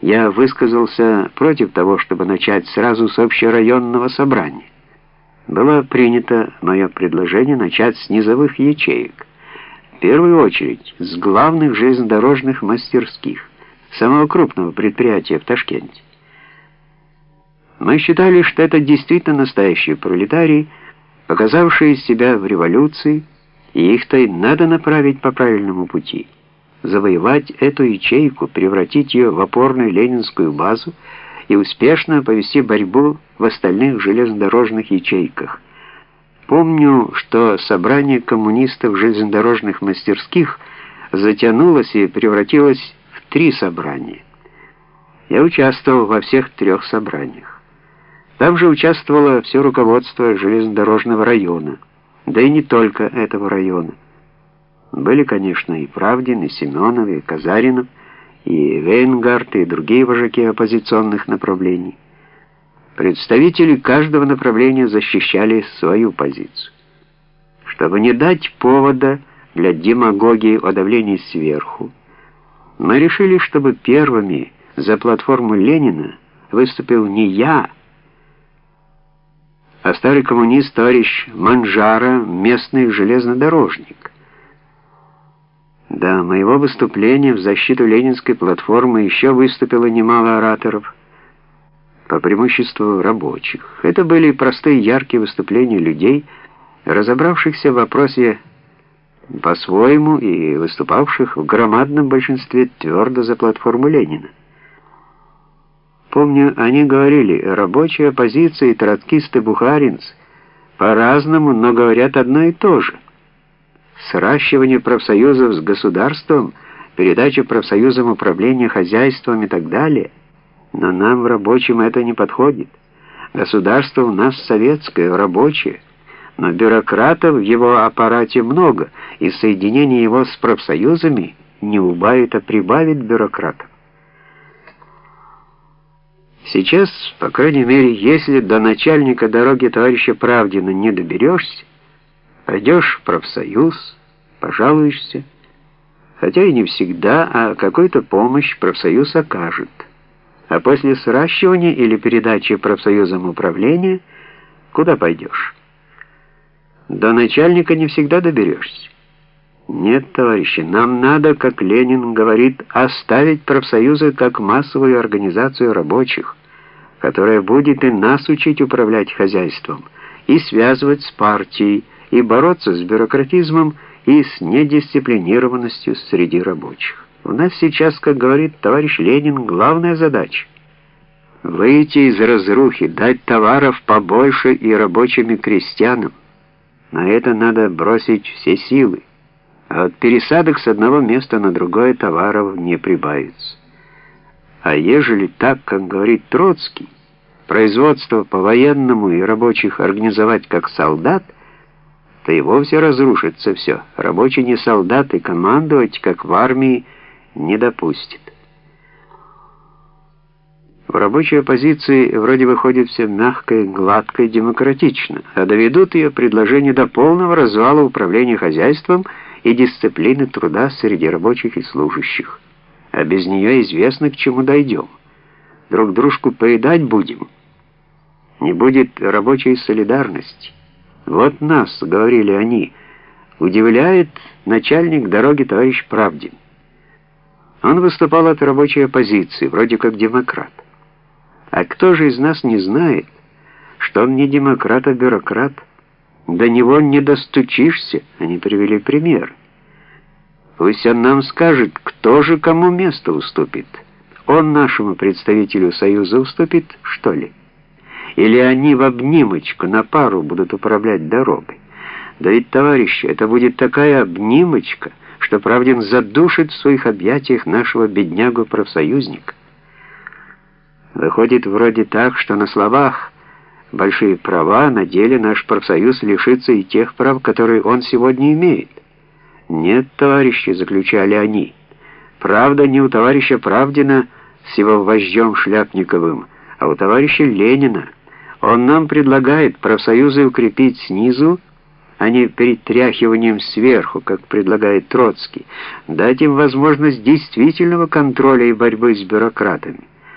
я высказался против того, чтобы начать сразу с общерайонного собрания. Было принято мое предложение начать с низовых ячеек. В первую очередь с главных железнодорожных мастерских, самого крупного предприятия в Ташкенте. Мы считали, что это действительно настоящие пролетарии, показавшие себя в революции, и их-то надо направить по правильному пути. Завоевать эту ячейку, превратить ее в опорную ленинскую базу и успешно повести борьбу в остальных железнодорожных ячейках. Помню, что собрание коммунистов железнодорожных мастерских затянулось и превратилось в три собрания. Я участвовал во всех трех собраниях. Там же участвовало все руководство железнодорожного района, да и не только этого района. Были, конечно, и Правдин, и Семенов, и Казаринов, и Вейнгард, и другие вожаки оппозиционных направлений. Представители каждого направления защищали свою позицию. Чтобы не дать повода для демагогии о давлении сверху, мы решили, чтобы первыми за платформу Ленина выступил не я, а старый коммунист товарищ Манжара, местный железнодорожник. До моего выступления в защиту ленинской платформы еще выступило немало ораторов, по преимуществу рабочих. Это были простые яркие выступления людей, разобравшихся в вопросе по-своему и выступавших в громадном большинстве твердо за платформу Ленина. Помню, они говорили, рабочая оппозиция и троцкисты Бухаринц по-разному, но говорят одно и то же. Сращивание профсоюзов с государством, передача профсоюзам управления хозяйством и так далее. Но нам, рабочим, это не подходит. Государство у нас советское, рабочее, но бюрократов в его аппарате много, и соединение его с профсоюзами не убавит, а прибавит бюрократов. Сейчас, по крайней мере, если до начальника дороги товарища Правдина не доберешься, пойдешь в профсоюз, пожалуешься, хотя и не всегда, а какую-то помощь профсоюз окажет. А после сращивания или передачи профсоюзам управления куда пойдешь? До начальника не всегда доберешься. Нет, товарищи, нам надо, как Ленин говорит, оставить профсоюзы как массовую организацию рабочих, которая будет и нас учить управлять хозяйством, и связывать с партией, и бороться с бюрократизмом и с недисциплинированностью среди рабочих. У нас сейчас, как говорит товарищ Ленин, главная задача — выйти из разрухи, дать товаров побольше и рабочим и крестьянам. На это надо бросить все силы а от пересадок с одного места на другое товаров не прибавится. А ежели так, как говорит Троцкий, производство по-военному и рабочих организовать как солдат, то и вовсе разрушится все. Рабочий не солдат и командовать, как в армии, не допустит. В рабочей оппозиции вроде выходит все мягко гладко и демократично, а доведут ее предложение до полного развала управления хозяйством и дисциплины труда среди рабочих и служащих. А без нее известно, к чему дойдем. Друг дружку поедать будем. Не будет рабочей солидарности. Вот нас, говорили они, удивляет начальник дороги товарищ Правдин. Он выступал от рабочей оппозиции, вроде как демократ. А кто же из нас не знает, что он не демократ, а бюрократ? До него не достучишься, они привели пример. Пусть он нам скажет, кто же кому место уступит. Он нашему представителю Союза уступит, что ли? Или они в обнимочку на пару будут управлять дорогой? Да ведь, товарищи, это будет такая обнимочка, что Правдин задушит в своих объятиях нашего беднягу-профсоюзника. Выходит вроде так, что на словах большие права, на деле наш профсоюз лишится и тех прав, которые он сегодня имеет. Нет, товарищи, заключали они. Правда не у товарища Правдина с его вождем Шляпниковым, а у товарища Ленина. Он нам предлагает профсоюзы укрепить снизу, а не перетряхиванием сверху, как предлагает Троцкий, дать им возможность действительного контроля и борьбы с бюрократами.